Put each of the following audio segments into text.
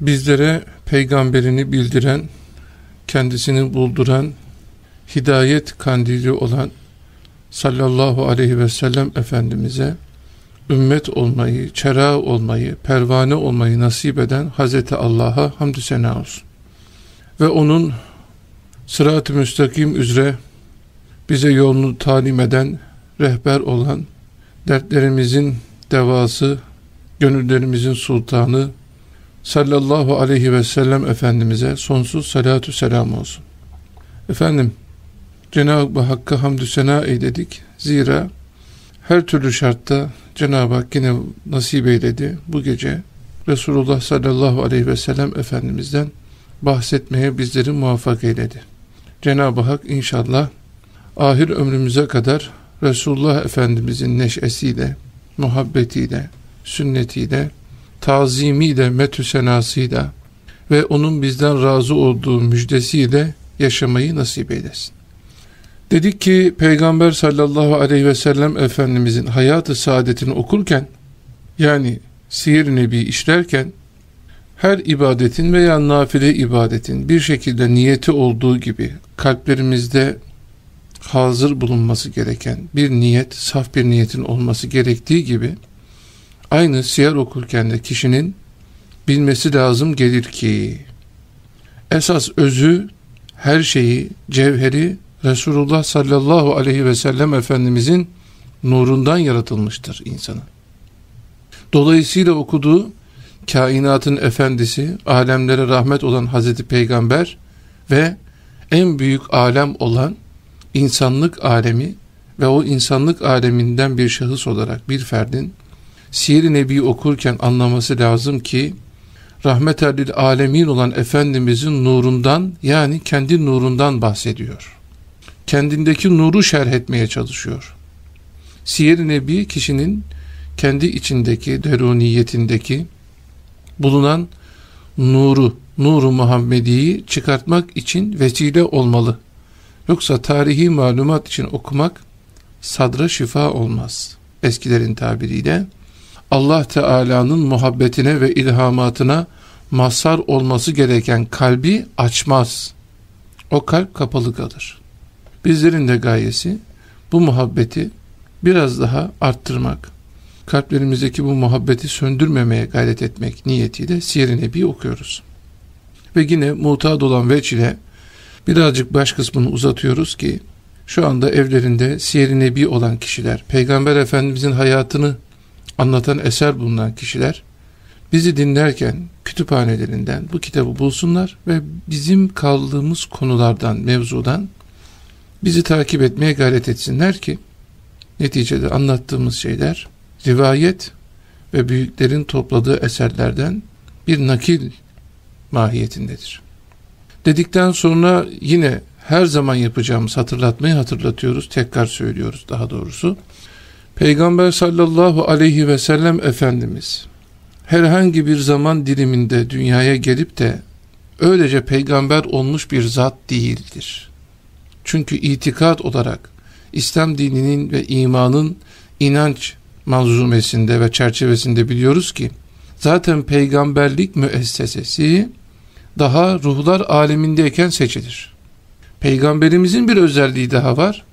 bizlere peygamberini bildiren, kendisini bulduran, hidayet kandili olan sallallahu aleyhi ve sellem Efendimiz'e ümmet olmayı, çera olmayı, pervane olmayı nasip eden Hazreti Allah'a hamdü sena olsun. Ve onun sırat-ı müstakim üzere bize yolunu talim eden, rehber olan, dertlerimizin devası, gönüllerimizin sultanı, sallallahu aleyhi ve sellem Efendimiz'e sonsuz salatu selam olsun. Efendim, Cenab-ı Hakk'a hamdü sena eyledik. Zira her türlü şartta Cenab-ı Hak yine nasip eyledi. Bu gece Resulullah sallallahu aleyhi ve sellem Efendimiz'den bahsetmeye bizleri muvaffak eyledi. Cenab-ı Hak inşallah ahir ömrümüze kadar Resulullah Efendimiz'in neşesiyle, muhabbetiyle, sünnetiyle, tazimiyle, metü senasıyla ve onun bizden razı olduğu müjdesiyle yaşamayı nasip eylesin. Dedik ki Peygamber sallallahu aleyhi ve sellem Efendimizin hayatı saadetini okurken yani sihir nebi işlerken her ibadetin veya nafile ibadetin bir şekilde niyeti olduğu gibi kalplerimizde hazır bulunması gereken bir niyet, saf bir niyetin olması gerektiği gibi aynı siyer okurken de kişinin bilmesi lazım gelir ki esas özü her şeyi, cevheri Resulullah sallallahu aleyhi ve sellem Efendimizin nurundan yaratılmıştır insanın. Dolayısıyla okuduğu kainatın efendisi, alemlere rahmet olan Hazreti Peygamber ve en büyük alem olan insanlık alemi ve o insanlık aleminden bir şahıs olarak bir ferdin Siyer-i Nebi okurken anlaması lazım ki rahmet alemin olan Efendimizin nurundan yani kendi nurundan bahsediyor kendindeki nuru şerh etmeye çalışıyor. Siyer-i Nebi kişinin kendi içindeki, deruniyetindeki bulunan nuru, nuru Muhammedi'yi çıkartmak için vesile olmalı. Yoksa tarihi malumat için okumak sadra şifa olmaz. Eskilerin tabiriyle Allah Teala'nın muhabbetine ve ilhamatına mazhar olması gereken kalbi açmaz. O kalp kapalı kalır. Bizlerin de gayesi bu muhabbeti biraz daha arttırmak, kalplerimizdeki bu muhabbeti söndürmemeye gayret etmek niyetiyle Siyer-i Nebi okuyoruz. Ve yine mutat olan veç ile birazcık baş kısmını uzatıyoruz ki şu anda evlerinde Siyer-i Nebi olan kişiler, Peygamber Efendimizin hayatını anlatan eser bulunan kişiler bizi dinlerken kütüphanelerinden bu kitabı bulsunlar ve bizim kaldığımız konulardan, mevzudan bizi takip etmeye gayret etsinler ki neticede anlattığımız şeyler rivayet ve büyüklerin topladığı eserlerden bir nakil mahiyetindedir. Dedikten sonra yine her zaman yapacağımız hatırlatmayı hatırlatıyoruz, tekrar söylüyoruz daha doğrusu. Peygamber sallallahu aleyhi ve sellem Efendimiz herhangi bir zaman diliminde dünyaya gelip de öylece peygamber olmuş bir zat değildir. Çünkü itikat olarak İslam dininin ve imanın inanç manzumesinde ve çerçevesinde biliyoruz ki zaten peygamberlik müessesesi daha ruhlar alemindeyken seçilir. Peygamberimizin bir özelliği daha var.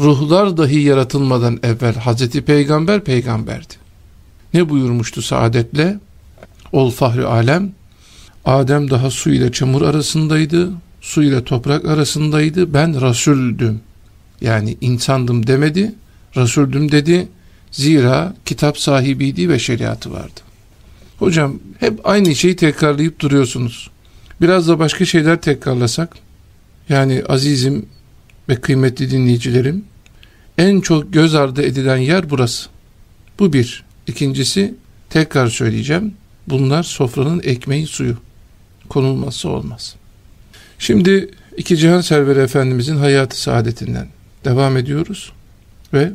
Ruhlar dahi yaratılmadan evvel Hazreti Peygamber peygamberdi. Ne buyurmuştu saadetle? Ol fahri alem. Adem daha su ile çamur arasındaydı su ile toprak arasındaydı. Ben Resuldüm. Yani insandım demedi. Resuldüm dedi. Zira kitap sahibiydi ve şeriatı vardı. Hocam hep aynı şeyi tekrarlayıp duruyorsunuz. Biraz da başka şeyler tekrarlasak. Yani azizim ve kıymetli dinleyicilerim en çok göz ardı edilen yer burası. Bu bir. İkincisi tekrar söyleyeceğim. Bunlar sofranın ekmeği suyu. Konulmazsa olmaz. Şimdi iki cihan serveri efendimizin hayatı saadetinden devam ediyoruz ve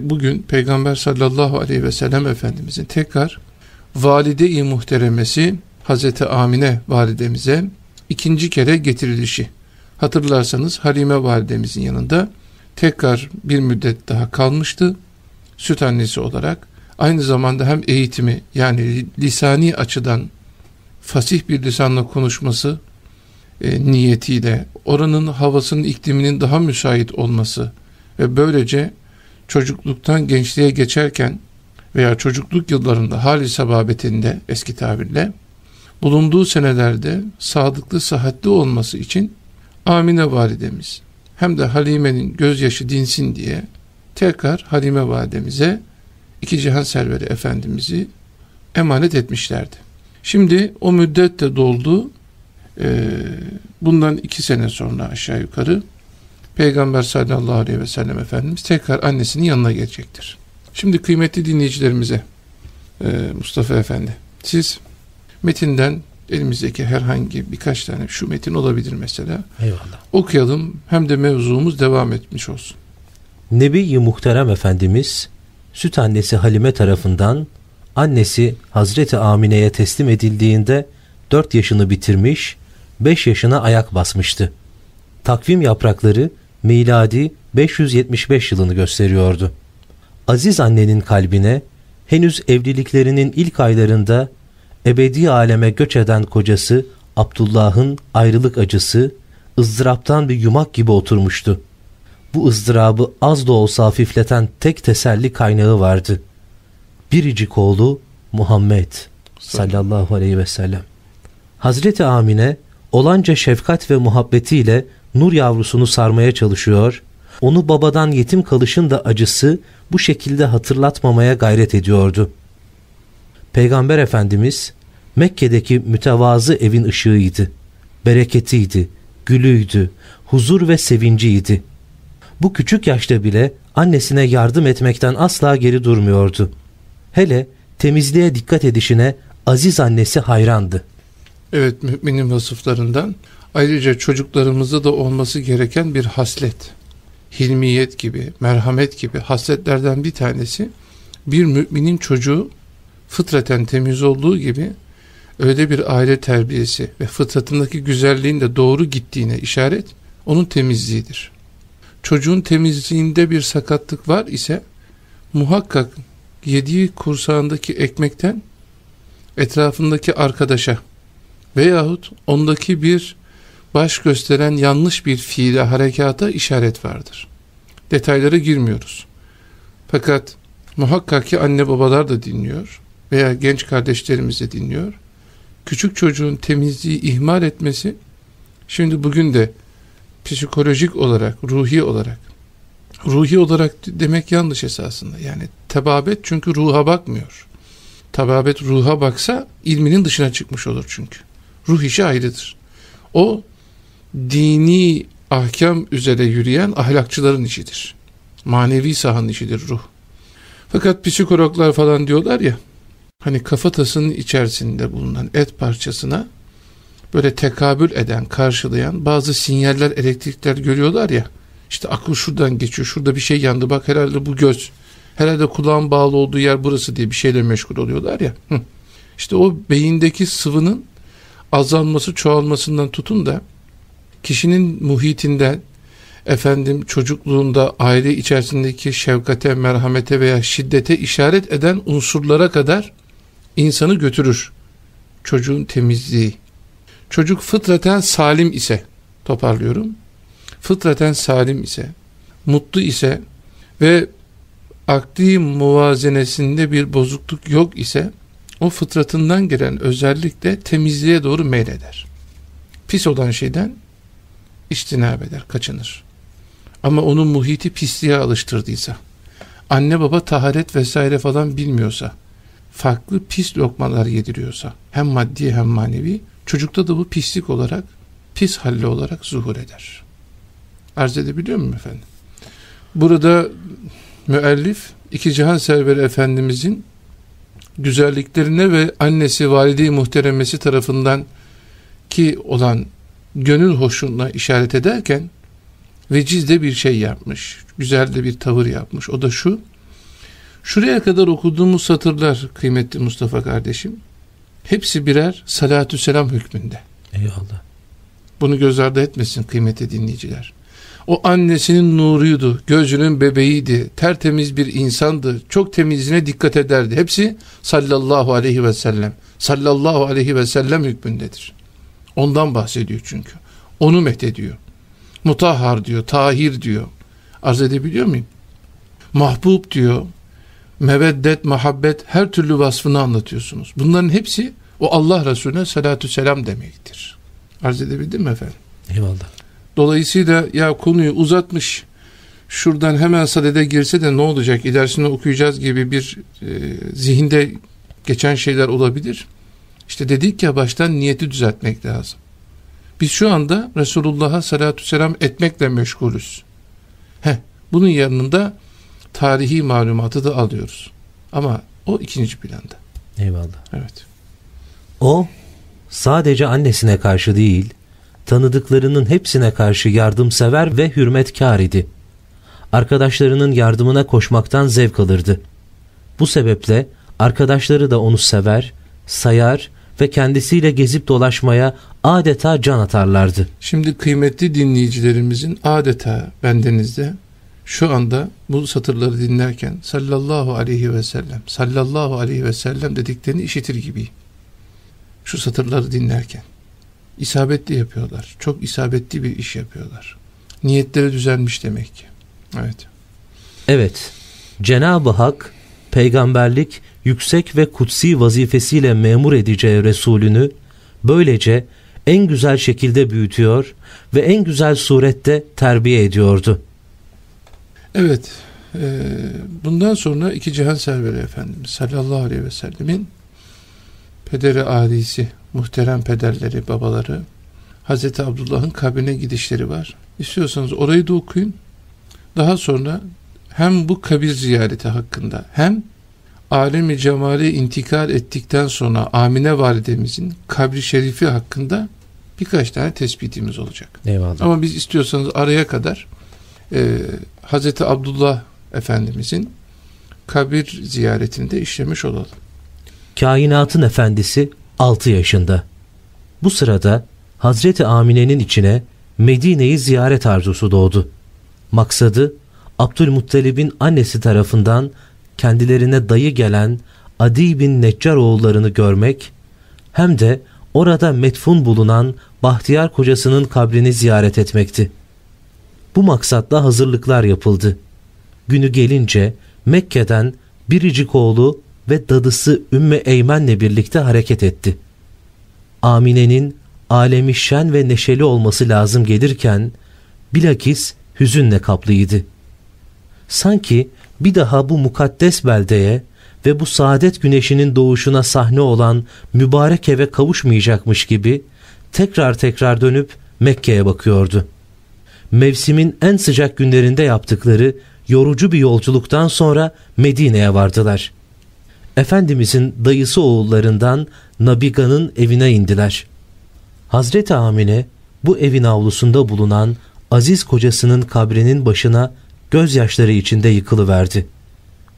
bugün Peygamber sallallahu aleyhi ve sellem efendimizin tekrar valide-i muhteremesi Hazreti Amine validemize ikinci kere getirilişi. Hatırlarsanız Halime validemizin yanında tekrar bir müddet daha kalmıştı. Süt annesi olarak aynı zamanda hem eğitimi yani lisani açıdan fasih bir lisanla konuşması e, niyetiyle oranın havasının ikliminin daha müsait olması ve böylece çocukluktan gençliğe geçerken veya çocukluk yıllarında hali sababetinde eski tabirle bulunduğu senelerde sadıklı sıhhatli olması için Amine validemiz hem de Halime'nin gözyaşı dinsin diye tekrar Halime validemize iki cihan serveri efendimizi emanet etmişlerdi. Şimdi o müddet de doldu. Ee, bundan iki sene sonra aşağı yukarı Peygamber sallallahu aleyhi ve sellem Efendimiz tekrar annesinin yanına gelecektir. Şimdi kıymetli dinleyicilerimize e, Mustafa Efendi siz metinden elimizdeki herhangi birkaç tane şu metin olabilir mesela. Eyvallah. Okuyalım hem de mevzumuz devam etmiş olsun. Nebi-i Muhterem Efendimiz süt annesi Halime tarafından annesi Hazreti Amine'ye teslim edildiğinde 4 yaşını bitirmiş, 5 yaşına ayak basmıştı. Takvim yaprakları miladi 575 yılını gösteriyordu. Aziz annenin kalbine henüz evliliklerinin ilk aylarında ebedi aleme göç eden kocası Abdullah'ın ayrılık acısı ızdıraptan bir yumak gibi oturmuştu. Bu ızdırabı az da olsa hafifleten tek teselli kaynağı vardı. Biricik oğlu Muhammed sallallahu aleyhi ve sellem. Hazreti Amine olanca şefkat ve muhabbetiyle nur yavrusunu sarmaya çalışıyor, onu babadan yetim kalışın da acısı bu şekilde hatırlatmamaya gayret ediyordu. Peygamber Efendimiz Mekke'deki mütevazı evin ışığıydı, bereketiydi, gülüydü, huzur ve sevinciydi. Bu küçük yaşta bile annesine yardım etmekten asla geri durmuyordu. Hele temizliğe dikkat edişine aziz annesi hayrandı. Evet müminin vasıflarından ayrıca çocuklarımızda da olması gereken bir haslet. Hilmiyet gibi, merhamet gibi hasletlerden bir tanesi bir müminin çocuğu fıtraten temiz olduğu gibi öyle bir aile terbiyesi ve fıtratındaki güzelliğin de doğru gittiğine işaret onun temizliğidir. Çocuğun temizliğinde bir sakatlık var ise muhakkak yediği kursağındaki ekmekten etrafındaki arkadaşa veyahut ondaki bir baş gösteren yanlış bir fiile harekata işaret vardır. Detaylara girmiyoruz. Fakat muhakkak ki anne babalar da dinliyor veya genç kardeşlerimiz de dinliyor. Küçük çocuğun temizliği ihmal etmesi şimdi bugün de psikolojik olarak, ruhi olarak ruhi olarak demek yanlış esasında. Yani tebabet çünkü ruha bakmıyor. Tebabet ruha baksa ilminin dışına çıkmış olur çünkü. Ruh işi ayrıdır. O dini ahkam üzere yürüyen ahlakçıların işidir. Manevi sahanın işidir ruh. Fakat psikologlar falan diyorlar ya hani kafatasının içerisinde bulunan et parçasına böyle tekabül eden, karşılayan bazı sinyaller, elektrikler görüyorlar ya işte akıl şuradan geçiyor, şurada bir şey yandı bak herhalde bu göz, herhalde kulağın bağlı olduğu yer burası diye bir şeyle meşgul oluyorlar ya. Hı. İşte o beyindeki sıvının azalması, çoğalmasından tutun da kişinin muhitinden efendim çocukluğunda aile içerisindeki şefkate, merhamete veya şiddete işaret eden unsurlara kadar insanı götürür. Çocuğun temizliği. Çocuk fıtraten salim ise toparlıyorum. Fıtraten salim ise, mutlu ise ve akli muvazenesinde bir bozukluk yok ise o fıtratından gelen özellikle temizliğe doğru meyleder. Pis olan şeyden iştinab eder, kaçınır. Ama onun muhiti pisliğe alıştırdıysa, anne baba taharet vesaire falan bilmiyorsa, farklı pis lokmalar yediriyorsa, hem maddi hem manevi, çocukta da bu pislik olarak, pis halli olarak zuhur eder. Arz edebiliyor muyum efendim? Burada müellif, iki cihan serveri efendimizin güzelliklerine ve annesi valide-i muhteremesi tarafından ki olan gönül hoşluğuna işaret ederken veciz de bir şey yapmış. Güzel de bir tavır yapmış. O da şu. Şuraya kadar okuduğumuz satırlar kıymetli Mustafa kardeşim. Hepsi birer salatü selam hükmünde. Eyvallah. Bunu göz ardı etmesin kıymetli dinleyiciler. O annesinin nuruydu, gözünün bebeğiydi, tertemiz bir insandı, çok temizliğine dikkat ederdi. Hepsi sallallahu aleyhi ve sellem sallallahu aleyhi ve sellem hükmündedir. Ondan bahsediyor çünkü. Onu methediyor. Mutahhar diyor, tahir diyor. Arz edebiliyor muyum? Mahbub diyor. Meveddet, muhabbet her türlü vasfını anlatıyorsunuz. Bunların hepsi o Allah Resulüne salatu selam demektir. Arz edebildim mi efendim? Eyvallah. Dolayısıyla ya konuyu uzatmış şuradan hemen sadede girse de ne olacak ilerisini okuyacağız gibi bir e, zihinde geçen şeyler olabilir. İşte dedik ya baştan niyeti düzeltmek lazım. Biz şu anda Resulullah'a salatu selam etmekle meşgulüz. Heh, bunun yanında tarihi malumatı da alıyoruz. Ama o ikinci planda. Eyvallah. Evet. O sadece annesine karşı değil, tanıdıklarının hepsine karşı yardımsever ve hürmetkar idi. Arkadaşlarının yardımına koşmaktan zevk alırdı. Bu sebeple arkadaşları da onu sever, sayar ve kendisiyle gezip dolaşmaya adeta can atarlardı. Şimdi kıymetli dinleyicilerimizin adeta bendenizde şu anda bu satırları dinlerken sallallahu aleyhi ve sellem sallallahu aleyhi ve sellem dediklerini işitir gibiyim. Şu satırları dinlerken isabetli yapıyorlar. Çok isabetli bir iş yapıyorlar. Niyetleri düzelmiş demek ki. Evet. Evet, Cenab-ı Hak peygamberlik yüksek ve kutsi vazifesiyle memur edeceği Resulünü böylece en güzel şekilde büyütüyor ve en güzel surette terbiye ediyordu. Evet, e, bundan sonra iki cihan serveri Efendimiz sallallahu aleyhi ve sellemin pederi alisi, muhterem pederleri, babaları, Hazreti Abdullah'ın kabrine gidişleri var. İstiyorsanız orayı da okuyun. Daha sonra hem bu kabir ziyareti hakkında hem alemi cemali intikal ettikten sonra Amine validemizin kabri şerifi hakkında birkaç tane tespitimiz olacak. Eyvallah. Ama biz istiyorsanız araya kadar e, Hazreti Abdullah Efendimizin kabir ziyaretini de işlemiş olalım. Kainatın efendisi 6 yaşında. Bu sırada Hazreti Amine'nin içine Medine'yi ziyaret arzusu doğdu. Maksadı Abdülmuttalib'in annesi tarafından kendilerine dayı gelen Adi bin Neccar oğullarını görmek hem de orada metfun bulunan Bahtiyar kocasının kabrini ziyaret etmekti. Bu maksatla hazırlıklar yapıldı. Günü gelince Mekke'den biricik oğlu ve dadısı Ümmü Eymen'le birlikte hareket etti. Amine'nin alemi şen ve neşeli olması lazım gelirken bilakis hüzünle kaplıydı. Sanki bir daha bu mukaddes beldeye ve bu saadet güneşinin doğuşuna sahne olan mübarek eve kavuşmayacakmış gibi tekrar tekrar dönüp Mekke'ye bakıyordu. Mevsimin en sıcak günlerinde yaptıkları yorucu bir yolculuktan sonra Medine'ye vardılar. Efendimizin dayısı oğullarından Nabiga'nın evine indiler. Hazreti Amine bu evin avlusunda bulunan aziz kocasının kabrinin başına gözyaşları içinde yıkılıverdi.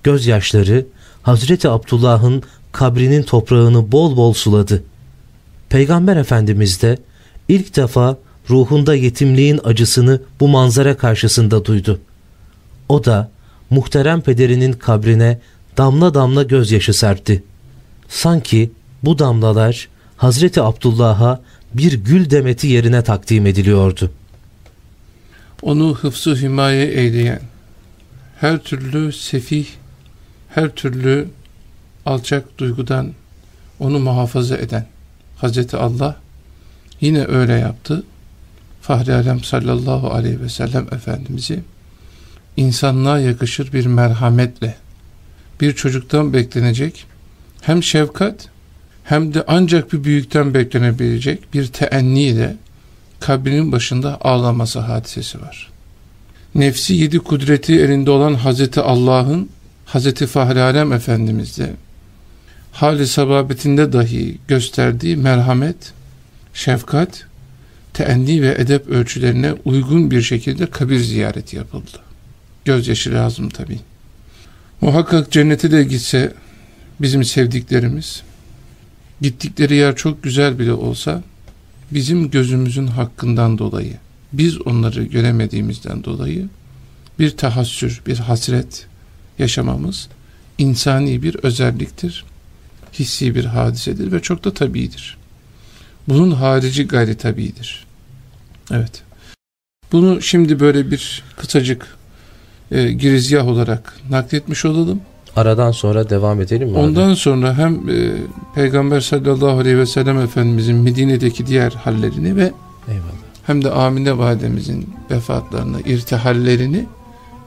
Gözyaşları Hazreti Abdullah'ın kabrinin toprağını bol bol suladı. Peygamber Efendimiz de ilk defa ruhunda yetimliğin acısını bu manzara karşısında duydu. O da muhterem pederinin kabrine damla damla gözyaşı serpti. Sanki bu damlalar Hazreti Abdullah'a bir gül demeti yerine takdim ediliyordu. Onu hıfzı himaye eyleyen, her türlü sefih, her türlü alçak duygudan onu muhafaza eden Hazreti Allah yine öyle yaptı. Fahri Alem sallallahu aleyhi ve sellem Efendimiz'i insanlığa yakışır bir merhametle bir çocuktan beklenecek hem şefkat hem de ancak bir büyükten beklenebilecek bir teenniyle kabrinin başında ağlaması hadisesi var. Nefsi yedi kudreti elinde olan Hazreti Allah'ın Hazreti Fahri Alem Efendimiz'de hali sababetinde dahi gösterdiği merhamet, şefkat, teenni ve edep ölçülerine uygun bir şekilde kabir ziyareti yapıldı. Gözyaşı lazım tabi. Muhakkak cennete de gitse bizim sevdiklerimiz, gittikleri yer çok güzel bile olsa, bizim gözümüzün hakkından dolayı, biz onları göremediğimizden dolayı bir tahassür, bir hasret yaşamamız insani bir özelliktir. hissi bir hadisedir ve çok da tabidir. Bunun harici gayri tabidir. Evet. Bunu şimdi böyle bir kısacık e, girizgah olarak nakletmiş olalım. Aradan sonra devam edelim mi? Ondan abi? sonra hem e, Peygamber sallallahu aleyhi ve sellem Efendimizin Medine'deki diğer hallerini ve Eyvallah. hem de Amine validemizin vefatlarını, irtihallerini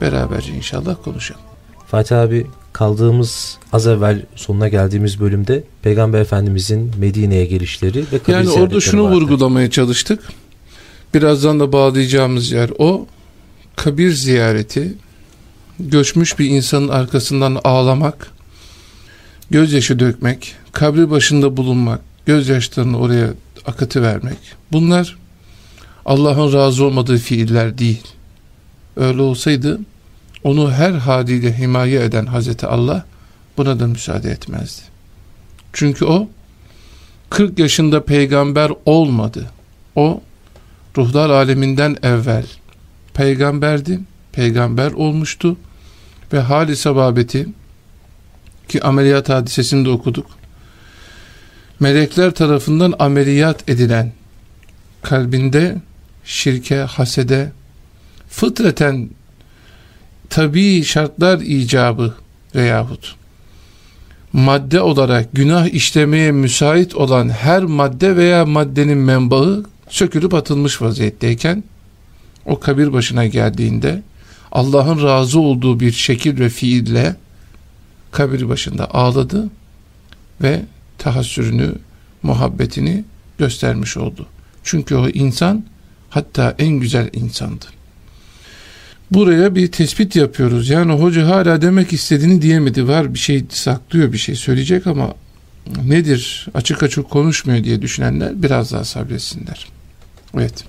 beraberce inşallah konuşalım. Fatih abi kaldığımız az evvel sonuna geldiğimiz bölümde Peygamber Efendimizin Medine'ye gelişleri ve Yani orada şunu vardı. vurgulamaya çalıştık. Birazdan da bağlayacağımız yer o. Kabir ziyareti, göçmüş bir insanın arkasından ağlamak, gözyaşı dökmek, kabri başında bulunmak, gözyaşlarını oraya akıtı vermek. Bunlar Allah'ın razı olmadığı fiiller değil. Öyle olsaydı onu her haliyle himaye eden Hazreti Allah buna da müsaade etmezdi. Çünkü o 40 yaşında peygamber olmadı. O ruhlar aleminden evvel peygamberdi, peygamber olmuştu ve hali sababeti ki ameliyat hadisesinde okuduk. Melekler tarafından ameliyat edilen kalbinde şirke, hasede, fıtraten tabii şartlar icabı veyahut madde olarak günah işlemeye müsait olan her madde veya maddenin menbaı sökülüp atılmış vaziyetteyken o kabir başına geldiğinde Allah'ın razı olduğu bir şekil ve fiille kabir başında ağladı ve tahassürünü, muhabbetini göstermiş oldu. Çünkü o insan hatta en güzel insandı. Buraya bir tespit yapıyoruz. Yani hoca hala demek istediğini diyemedi. Var bir şey saklıyor, bir şey söyleyecek ama nedir açık açık konuşmuyor diye düşünenler biraz daha sabretsinler. Evet.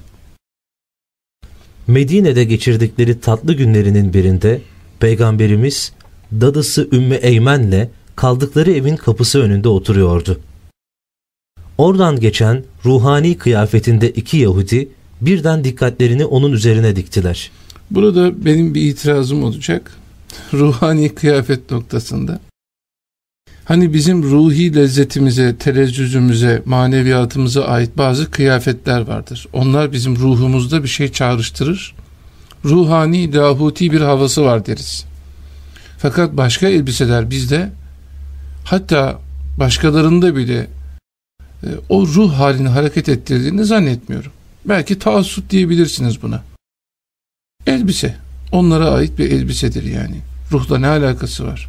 Medine'de geçirdikleri tatlı günlerinin birinde Peygamberimiz dadısı Ümmü Eymen'le kaldıkları evin kapısı önünde oturuyordu. Oradan geçen ruhani kıyafetinde iki Yahudi birden dikkatlerini onun üzerine diktiler. Burada benim bir itirazım olacak. Ruhani kıyafet noktasında. Hani bizim ruhi lezzetimize, telezzüzümüze, maneviyatımıza ait bazı kıyafetler vardır. Onlar bizim ruhumuzda bir şey çağrıştırır. Ruhani, lahuti bir havası var deriz. Fakat başka elbiseler bizde hatta başkalarında bile e, o ruh halini hareket ettirdiğini zannetmiyorum. Belki taassut diyebilirsiniz buna. Elbise. Onlara ait bir elbisedir yani. Ruhla ne alakası var?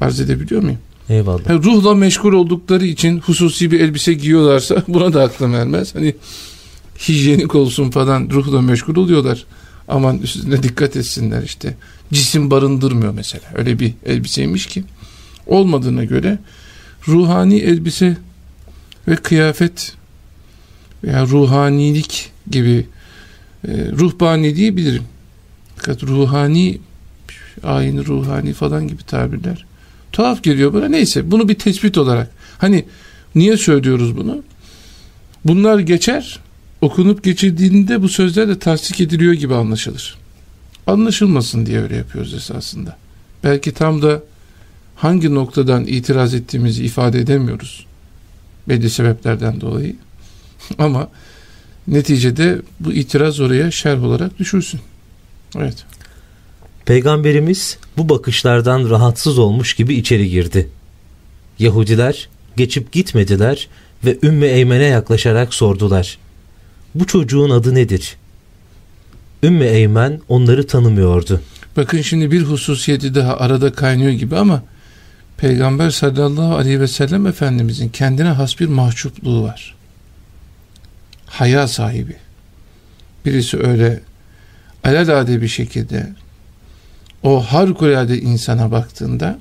Arz edebiliyor muyum? Eyvallah. Yani ruhla meşgul oldukları için hususi bir elbise giyiyorlarsa buna da aklım ermez. Hani hijyenik olsun falan ruhla meşgul oluyorlar. Aman üstüne dikkat etsinler işte. Cisim barındırmıyor mesela. Öyle bir elbiseymiş ki. Olmadığına göre ruhani elbise ve kıyafet veya ruhanilik gibi e, ruhbani diyebilirim. Fakat ruhani ayin ruhani falan gibi tabirler Tuhaf geliyor bana. Neyse bunu bir tespit olarak. Hani niye söylüyoruz bunu? Bunlar geçer. Okunup geçirdiğinde bu sözler de tasdik ediliyor gibi anlaşılır. Anlaşılmasın diye öyle yapıyoruz esasında. Belki tam da hangi noktadan itiraz ettiğimizi ifade edemiyoruz. Belli sebeplerden dolayı. Ama neticede bu itiraz oraya şerh olarak düşürsün. Evet. Peygamberimiz bu bakışlardan rahatsız olmuş gibi içeri girdi. Yahudiler geçip gitmediler ve Ümmü Eymen'e yaklaşarak sordular. Bu çocuğun adı nedir? Ümmü Eymen onları tanımıyordu. Bakın şimdi bir hususiyeti daha arada kaynıyor gibi ama Peygamber sallallahu aleyhi ve sellem Efendimizin kendine has bir mahcupluğu var. Haya sahibi. Birisi öyle alelade bir şekilde o harikulade insana baktığında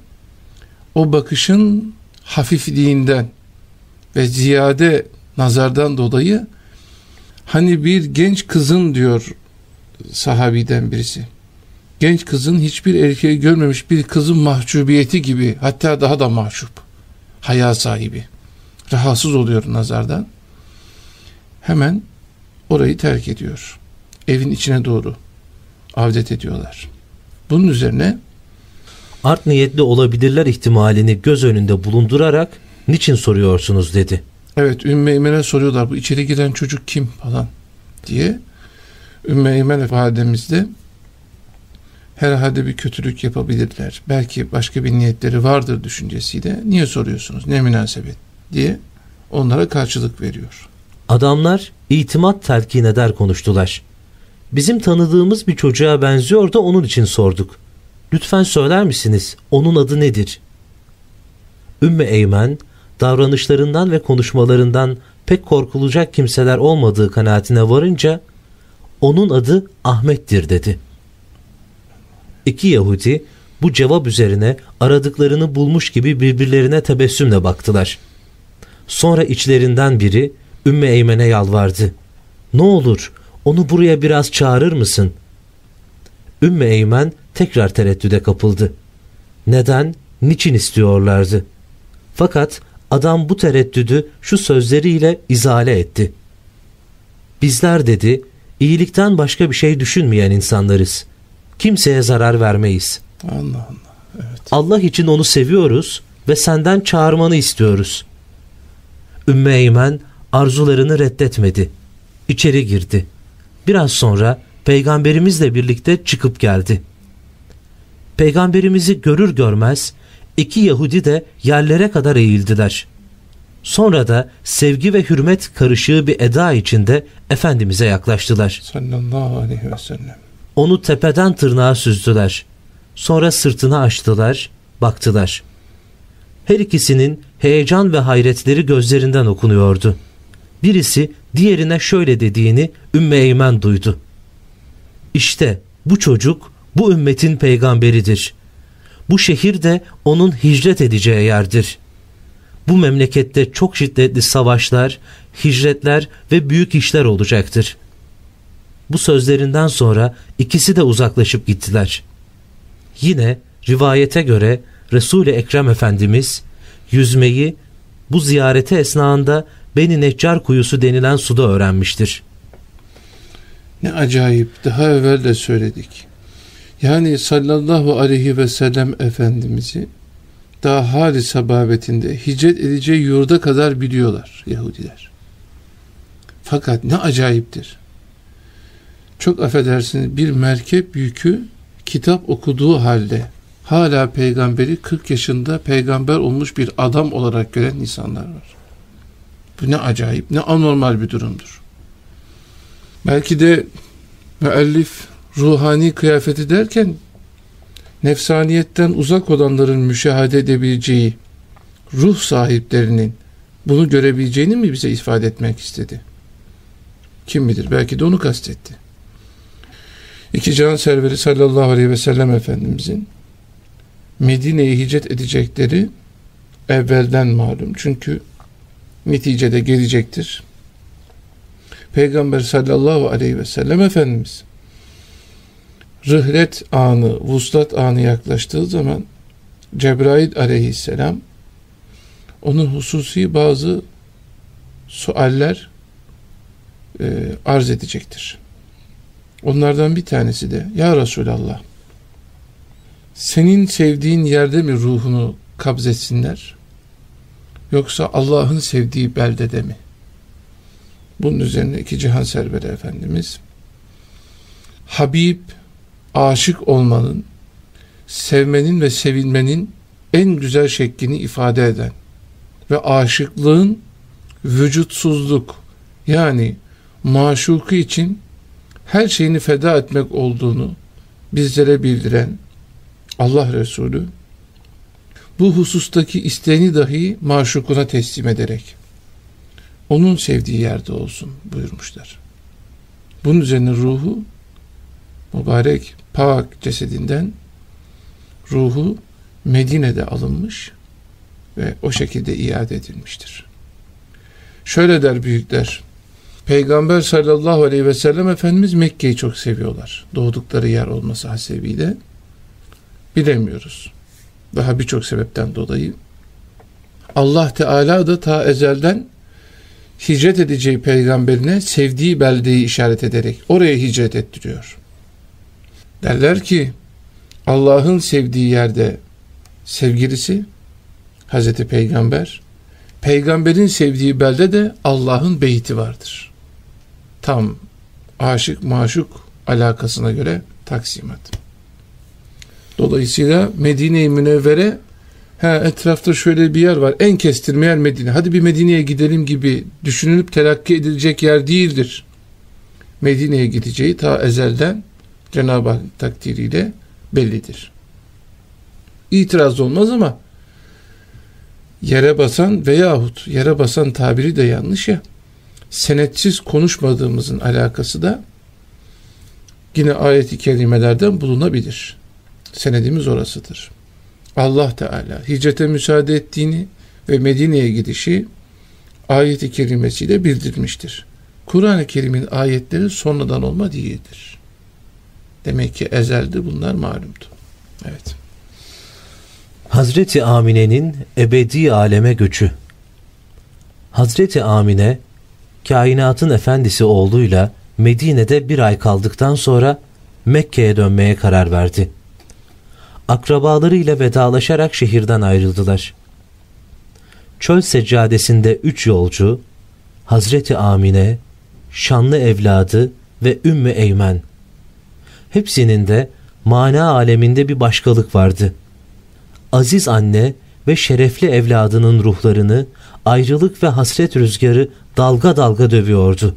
o bakışın hafifliğinden ve ziyade nazardan dolayı hani bir genç kızın diyor sahabiden birisi. Genç kızın hiçbir erkeği görmemiş bir kızın mahcubiyeti gibi hatta daha da mahcup haya sahibi. Rahatsız oluyor nazardan. Hemen orayı terk ediyor. Evin içine doğru avdet ediyorlar bunun üzerine art niyetli olabilirler ihtimalini göz önünde bulundurarak Niçin soruyorsunuz dedi. Evet Ümmü Eymen'e soruyorlar bu içeri giren çocuk kim falan diye. Ümmü Eymen validemiz de herhalde bir kötülük yapabilirler. Belki başka bir niyetleri vardır düşüncesiyle. Niye soruyorsunuz? Ne münasebet diye onlara karşılık veriyor. Adamlar itimat telkin eder konuştular. Bizim tanıdığımız bir çocuğa benziyor da onun için sorduk. Lütfen söyler misiniz? Onun adı nedir? Ümmü Eymen davranışlarından ve konuşmalarından pek korkulacak kimseler olmadığı kanaatine varınca onun adı Ahmet'tir dedi. İki Yahudi bu cevap üzerine aradıklarını bulmuş gibi birbirlerine tebessümle baktılar. Sonra içlerinden biri Ümmü Eymen'e yalvardı. Ne olur onu buraya biraz çağırır mısın? Ümmü Eymen tekrar tereddüde kapıldı. Neden, niçin istiyorlardı? Fakat adam bu tereddüdü şu sözleriyle izale etti. Bizler dedi, iyilikten başka bir şey düşünmeyen insanlarız. Kimseye zarar vermeyiz. Allah Allah. Evet. Allah için onu seviyoruz ve senden çağırmanı istiyoruz. Ümmü Eymen arzularını reddetmedi. İçeri girdi. Biraz sonra peygamberimizle birlikte çıkıp geldi. Peygamberimizi görür görmez iki Yahudi de yerlere kadar eğildiler. Sonra da sevgi ve hürmet karışığı bir eda içinde Efendimiz'e yaklaştılar. Sallallahu aleyhi ve sellem. Onu tepeden tırnağa süzdüler. Sonra sırtını açtılar, baktılar. Her ikisinin heyecan ve hayretleri gözlerinden okunuyordu. Birisi diğerine şöyle dediğini Ümmü Eymen duydu. İşte bu çocuk bu ümmetin peygamberidir. Bu şehir de onun hicret edeceği yerdir. Bu memlekette çok şiddetli savaşlar, hicretler ve büyük işler olacaktır. Bu sözlerinden sonra ikisi de uzaklaşıp gittiler. Yine rivayete göre Resul-i Ekrem Efendimiz yüzmeyi bu ziyareti esnasında Beni Neccar kuyusu denilen suda öğrenmiştir. Ne acayip. Daha evvel de söyledik. Yani sallallahu aleyhi ve sellem Efendimiz'i daha hali sababetinde hicret edeceği yurda kadar biliyorlar Yahudiler. Fakat ne acayiptir. Çok affedersiniz bir merkep yükü kitap okuduğu halde hala peygamberi 40 yaşında peygamber olmuş bir adam olarak gören insanlar var. Bu ne acayip, ne anormal bir durumdur. Belki de müellif ruhani kıyafeti derken nefsaniyetten uzak olanların müşahede edebileceği ruh sahiplerinin bunu görebileceğini mi bize ifade etmek istedi? Kim bilir belki de onu kastetti. İki can serveri sallallahu aleyhi ve sellem Efendimizin Medine'ye hicret edecekleri evvelden malum. Çünkü neticede gelecektir. Peygamber sallallahu aleyhi ve sellem Efendimiz rıhlet anı, vuslat anı yaklaştığı zaman Cebrail aleyhisselam onun hususi bazı sualler e, arz edecektir. Onlardan bir tanesi de Ya Resulallah senin sevdiğin yerde mi ruhunu kabzetsinler? Yoksa Allah'ın sevdiği beldede mi? Bunun üzerine iki cihan serveri Efendimiz Habib aşık olmanın, sevmenin ve sevilmenin en güzel şeklini ifade eden ve aşıklığın vücutsuzluk yani maşuku için her şeyini feda etmek olduğunu bizlere bildiren Allah Resulü bu husustaki isteğini dahi maşukuna teslim ederek onun sevdiği yerde olsun buyurmuşlar. Bunun üzerine ruhu mübarek pak cesedinden ruhu Medine'de alınmış ve o şekilde iade edilmiştir. Şöyle der büyükler, Peygamber sallallahu aleyhi ve sellem Efendimiz Mekke'yi çok seviyorlar. Doğdukları yer olması hasebiyle. Bilemiyoruz. Daha birçok sebepten dolayı. Allah Teala da ta ezelden hicret edeceği peygamberine sevdiği beldeyi işaret ederek oraya hicret ettiriyor. Derler ki Allah'ın sevdiği yerde sevgilisi Hazreti Peygamber Peygamberin sevdiği belde de Allah'ın beyti vardır. Tam aşık maşuk alakasına göre taksimat. Dolayısıyla Medine-i Münevvere ha, etrafta şöyle bir yer var en kestirme yer Medine. Hadi bir Medine'ye gidelim gibi düşünülüp telakki edilecek yer değildir. Medine'ye gideceği ta ezelden Cenab-ı Hak takdiriyle bellidir. İtiraz olmaz ama yere basan veyahut yere basan tabiri de yanlış ya senetsiz konuşmadığımızın alakası da yine ayet-i kerimelerden bulunabilir. Senedimiz orasıdır. Allah Teala hicrete müsaade ettiğini ve Medine'ye gidişi ayet-i kerimesiyle bildirmiştir. Kur'an-ı Kerim'in ayetleri sonradan olma değildir. Demek ki ezelde bunlar malumdu. Evet. Hazreti Amine'nin ebedi aleme göçü. Hazreti Amine, kainatın efendisi olduğuyla Medine'de bir ay kaldıktan sonra Mekke'ye dönmeye karar verdi. Akrabalarıyla vedalaşarak şehirden ayrıldılar. Çöl seccadesinde üç yolcu, Hazreti Amine, şanlı evladı ve Ümmü Eymen. Hepsinin de mana aleminde bir başkalık vardı. Aziz anne ve şerefli evladının ruhlarını ayrılık ve hasret rüzgarı dalga dalga dövüyordu.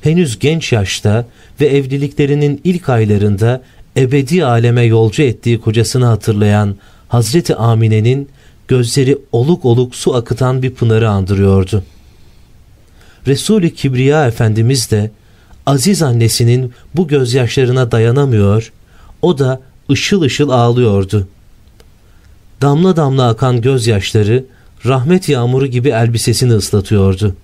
Henüz genç yaşta ve evliliklerinin ilk aylarında ebedi aleme yolcu ettiği kocasını hatırlayan Hazreti Amine'nin gözleri oluk oluk su akıtan bir pınarı andırıyordu. Resul-i Kibriya Efendimiz de aziz annesinin bu gözyaşlarına dayanamıyor, o da ışıl ışıl ağlıyordu. Damla damla akan gözyaşları rahmet yağmuru gibi elbisesini ıslatıyordu.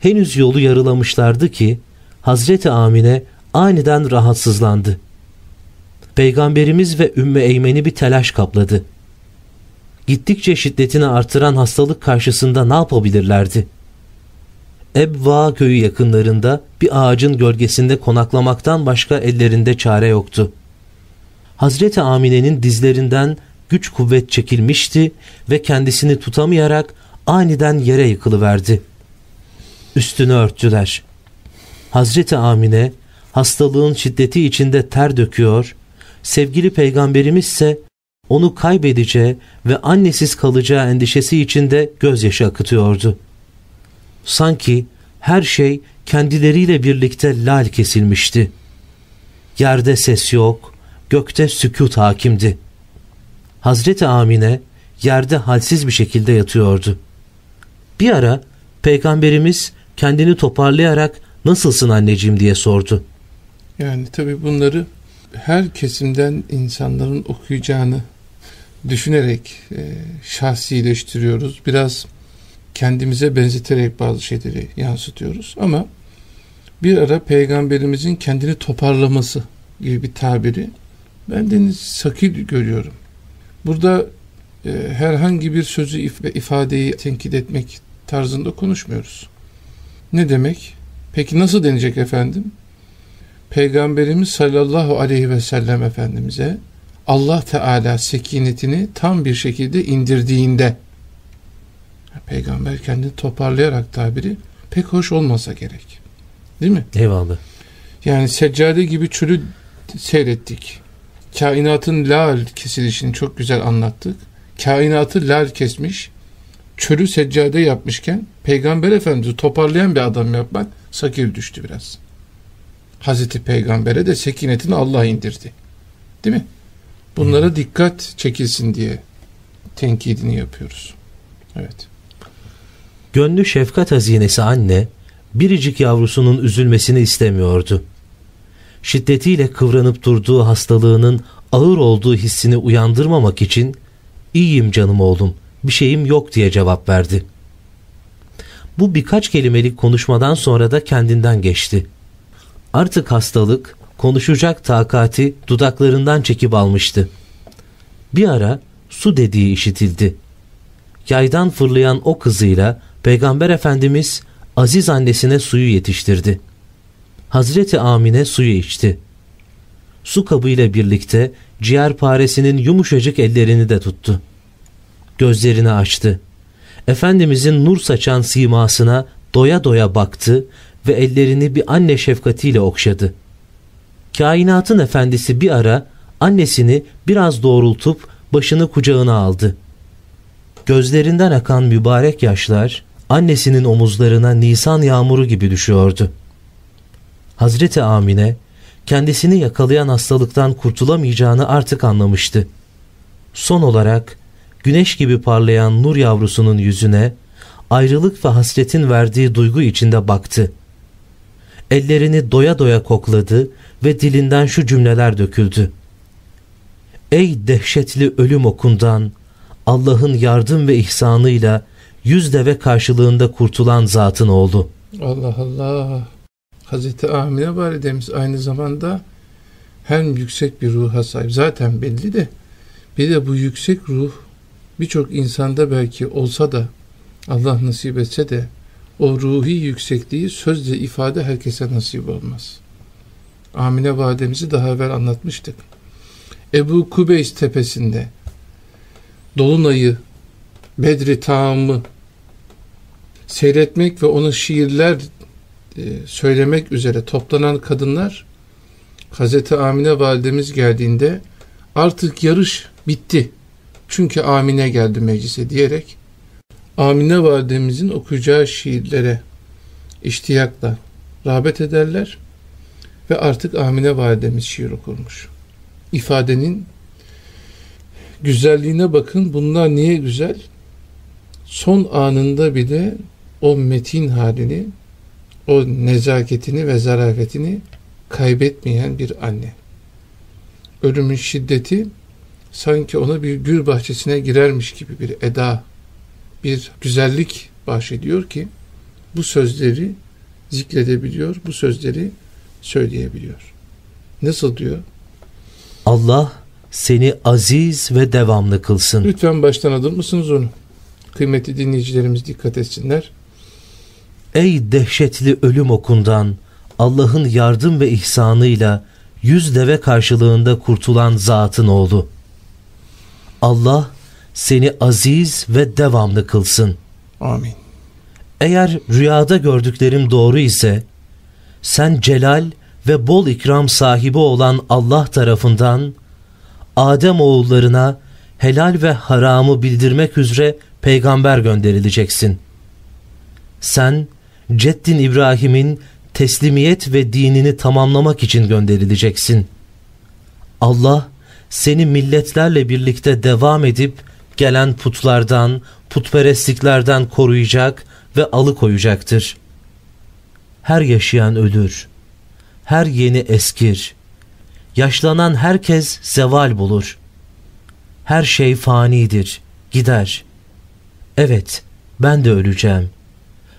Henüz yolu yarılamışlardı ki Hazreti Amine aniden rahatsızlandı. Peygamberimiz ve Ümmü Eymen'i bir telaş kapladı. Gittikçe şiddetini artıran hastalık karşısında ne yapabilirlerdi? Ebva köyü yakınlarında bir ağacın gölgesinde konaklamaktan başka ellerinde çare yoktu. Hazreti Amine'nin dizlerinden güç kuvvet çekilmişti ve kendisini tutamayarak aniden yere yıkılıverdi. Üstünü örttüler. Hazreti Amine hastalığın şiddeti içinde ter döküyor, sevgili peygamberimiz ise onu kaybedeceği ve annesiz kalacağı endişesi içinde gözyaşı akıtıyordu. Sanki her şey kendileriyle birlikte lal kesilmişti. Yerde ses yok, gökte sükut hakimdi. Hazreti Amine yerde halsiz bir şekilde yatıyordu. Bir ara peygamberimiz kendini toparlayarak nasılsın anneciğim diye sordu. Yani tabi bunları her kesimden insanların okuyacağını düşünerek e, şahsileştiriyoruz. Biraz kendimize benzeterek bazı şeyleri yansıtıyoruz. Ama bir ara peygamberimizin kendini toparlaması gibi bir tabiri ben deniz sakil görüyorum. Burada e, herhangi bir sözü if ifadeyi tenkit etmek tarzında konuşmuyoruz. Ne demek? Peki nasıl denecek efendim? Peygamberimiz sallallahu aleyhi ve sellem Efendimiz'e Allah Teala sekinetini tam bir şekilde indirdiğinde peygamber kendini toparlayarak tabiri pek hoş olmasa gerek. Değil mi? Eyvallah. Yani seccade gibi çölü seyrettik. Kainatın lal kesilişini çok güzel anlattık. Kainatı lal kesmiş, çölü seccade yapmışken Peygamber Efendimiz'i toparlayan bir adam yapmak sakir düştü biraz. Hazreti Peygamber'e de sekinetini Allah indirdi. Değil mi? Bunlara hmm. dikkat çekilsin diye tenkidini yapıyoruz. Evet. Gönlü şefkat hazinesi anne, biricik yavrusunun üzülmesini istemiyordu. Şiddetiyle kıvranıp durduğu hastalığının ağır olduğu hissini uyandırmamak için ''İyiyim canım oğlum, bir şeyim yok'' diye cevap verdi. Bu birkaç kelimelik konuşmadan sonra da kendinden geçti. Artık hastalık, konuşacak takati dudaklarından çekip almıştı. Bir ara su dediği işitildi. Yaydan fırlayan o kızıyla Peygamber Efendimiz aziz annesine suyu yetiştirdi. Hazreti Amine suyu içti. Su kabıyla birlikte ciğer paresinin yumuşacık ellerini de tuttu. Gözlerini açtı. Efendimizin nur saçan simasına doya doya baktı ve ellerini bir anne şefkatiyle okşadı. Kainatın efendisi bir ara annesini biraz doğrultup başını kucağına aldı. Gözlerinden akan mübarek yaşlar annesinin omuzlarına nisan yağmuru gibi düşüyordu. Hazreti Amine kendisini yakalayan hastalıktan kurtulamayacağını artık anlamıştı. Son olarak güneş gibi parlayan nur yavrusunun yüzüne ayrılık ve hasretin verdiği duygu içinde baktı. Ellerini doya doya kokladı ve dilinden şu cümleler döküldü. Ey dehşetli ölüm okundan, Allah'ın yardım ve ihsanıyla yüz deve karşılığında kurtulan zatın oğlu. Allah Allah. Hazreti Amine validemiz aynı zamanda hem yüksek bir ruha sahip. Zaten belli de bir de bu yüksek ruh birçok insanda belki olsa da Allah nasip etse de o ruhi yüksekliği sözle ifade herkese nasip olmaz. Amine validemizi daha evvel anlatmıştık. Ebu Kubeys tepesinde Dolunay'ı, Bedri Tam'ı seyretmek ve onu şiirler e, söylemek üzere toplanan kadınlar Hazreti Amine validemiz geldiğinde artık yarış bitti. Çünkü Amine geldi meclise diyerek Amine validemizin okuyacağı şiirlere iştiyakla rağbet ederler ve artık Amine validemiz şiir okurmuş. İfadenin güzelliğine bakın. Bunlar niye güzel? Son anında bile o metin halini, o nezaketini ve zarafetini kaybetmeyen bir anne. Ölümün şiddeti sanki ona bir gül bahçesine girermiş gibi bir eda, bir güzellik bahşediyor ki bu sözleri zikredebiliyor, bu sözleri söyleyebiliyor. Nasıl diyor? Allah seni aziz ve devamlı kılsın. Lütfen baştan alır mısınız onu? Kıymetli dinleyicilerimiz dikkat etsinler. Ey dehşetli ölüm okundan Allah'ın yardım ve ihsanıyla yüz deve karşılığında kurtulan zatın oğlu. Allah seni aziz ve devamlı kılsın. Amin. Eğer rüyada gördüklerim doğru ise sen celal ve bol ikram sahibi olan Allah tarafından Adem oğullarına helal ve haramı bildirmek üzere peygamber gönderileceksin. Sen Ceddin İbrahim'in teslimiyet ve dinini tamamlamak için gönderileceksin. Allah seni milletlerle birlikte devam edip gelen putlardan, putperestliklerden koruyacak ve alıkoyacaktır. Her yaşayan ölür. Her yeni eskir. Yaşlanan herkes zeval bulur. Her şey fanidir, gider. Evet, ben de öleceğim.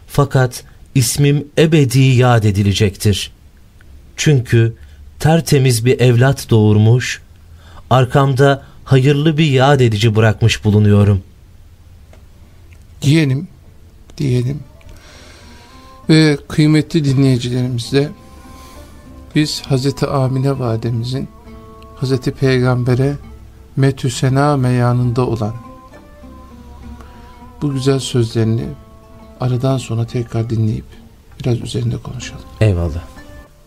Fakat ismim ebedi yad edilecektir. Çünkü tertemiz bir evlat doğurmuş, arkamda hayırlı bir yad edici bırakmış bulunuyorum. Diyelim, diyelim ve kıymetli dinleyicilerimizle biz Hazreti Amine Validemizin Hazreti Peygamber'e metüsena meyanında olan bu güzel sözlerini aradan sonra tekrar dinleyip biraz üzerinde konuşalım. Eyvallah.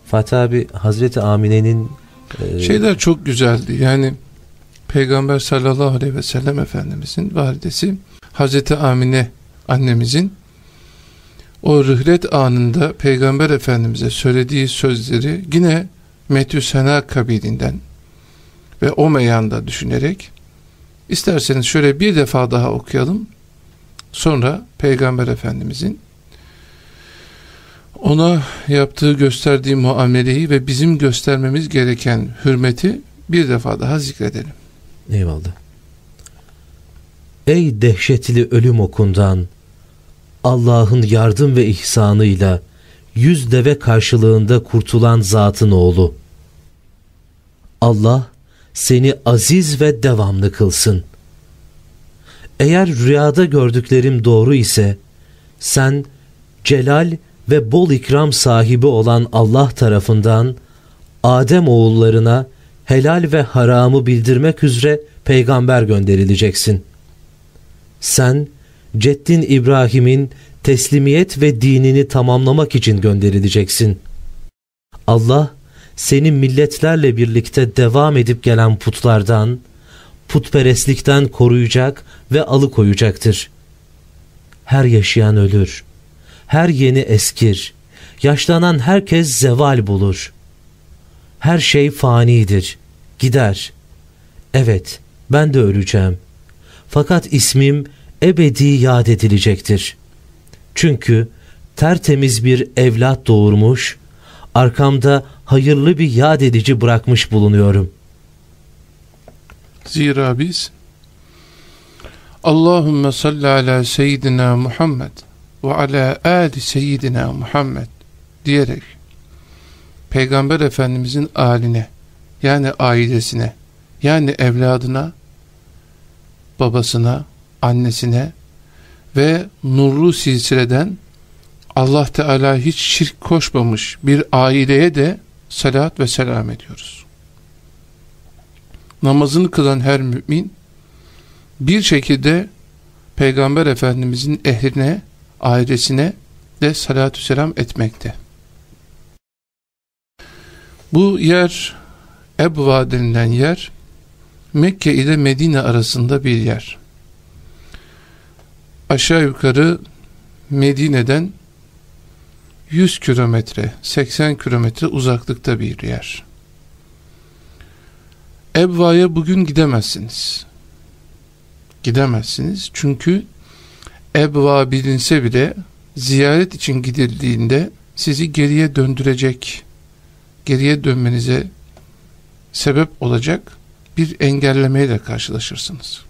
Fatih abi Hazreti Amine'nin e... şeyler çok güzeldi. Yani Peygamber sallallahu aleyhi ve sellem Efendimizin validesi Hazreti Amine annemizin o rühlet anında Peygamber Efendimiz'e söylediği sözleri yine Metü Sena kabilinden ve o meyanda düşünerek isterseniz şöyle bir defa daha okuyalım. Sonra Peygamber Efendimizin ona yaptığı gösterdiği muameleyi ve bizim göstermemiz gereken hürmeti bir defa daha zikredelim. Eyvallah. Ey dehşetli ölüm okundan Allah'ın yardım ve ihsanıyla yüz deve karşılığında kurtulan zatın oğlu. Allah seni aziz ve devamlı kılsın. Eğer rüyada gördüklerim doğru ise sen celal ve bol ikram sahibi olan Allah tarafından Adem oğullarına helal ve haramı bildirmek üzere peygamber gönderileceksin. Sen ceddin İbrahim'in teslimiyet ve dinini tamamlamak için gönderileceksin. Allah senin milletlerle birlikte devam edip gelen putlardan, putperestlikten koruyacak ve alıkoyacaktır. Her yaşayan ölür, her yeni eskir, yaşlanan herkes zeval bulur. Her şey fanidir, gider. Evet, ben de öleceğim. Fakat ismim ebedi yad edilecektir. Çünkü tertemiz bir evlat doğurmuş, arkamda hayırlı bir yad edici bırakmış bulunuyorum. Zira biz Allahümme salli ala seyyidina Muhammed ve ala ali seyyidina Muhammed diyerek Peygamber Efendimizin aline yani ailesine yani evladına babasına annesine ve nurlu silsileden Allah Teala hiç şirk koşmamış bir aileye de salat ve selam ediyoruz. Namazını kılan her mümin bir şekilde Peygamber Efendimizin ehline, ailesine de salatü selam etmekte. Bu yer Ebva denilen yer Mekke ile Medine arasında bir yer. Aşağı yukarı Medine'den 100 kilometre, 80 kilometre uzaklıkta bir yer. Ebva'ya bugün gidemezsiniz. Gidemezsiniz çünkü Ebva bilinse bile ziyaret için gidildiğinde sizi geriye döndürecek, geriye dönmenize sebep olacak bir engellemeyle karşılaşırsınız.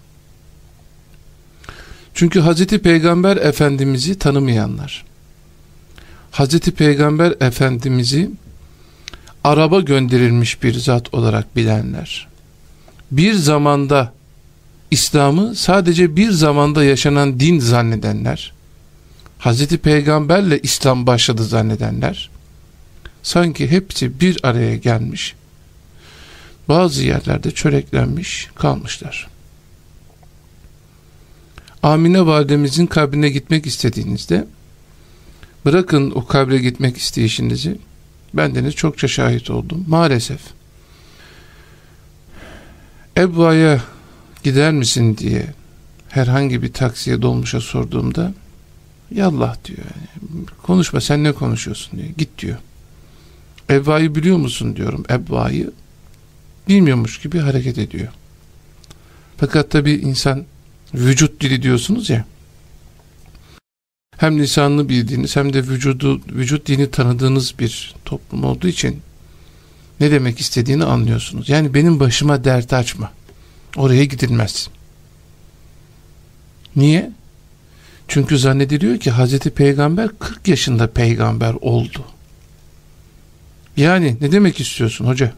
Çünkü Hazreti Peygamber Efendimiz'i tanımayanlar, Hazreti Peygamber Efendimiz'i araba gönderilmiş bir zat olarak bilenler, bir zamanda İslam'ı sadece bir zamanda yaşanan din zannedenler, Hazreti Peygamberle İslam başladı zannedenler, sanki hepsi bir araya gelmiş, bazı yerlerde çöreklenmiş kalmışlar. Amine validemizin kabrine gitmek istediğinizde bırakın o kabre gitmek isteyişinizi bendeniz çokça şahit oldum. Maalesef Ebva'ya gider misin diye herhangi bir taksiye dolmuşa sorduğumda yallah diyor. Yani, konuşma sen ne konuşuyorsun diyor. Git diyor. Ebva'yı biliyor musun diyorum. Ebva'yı bilmiyormuş gibi hareket ediyor. Fakat tabi insan vücut dili diyorsunuz ya hem lisanını bildiğiniz hem de vücudu vücut dini tanıdığınız bir toplum olduğu için ne demek istediğini anlıyorsunuz. Yani benim başıma dert açma. Oraya gidilmez. Niye? Çünkü zannediliyor ki Hazreti Peygamber 40 yaşında peygamber oldu. Yani ne demek istiyorsun hoca?